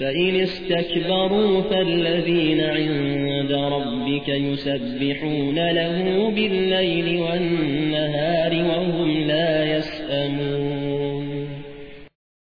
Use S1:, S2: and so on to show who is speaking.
S1: فإن استكبروا فالذين عند ربك يسبحون له بالليل والنهار يسبحون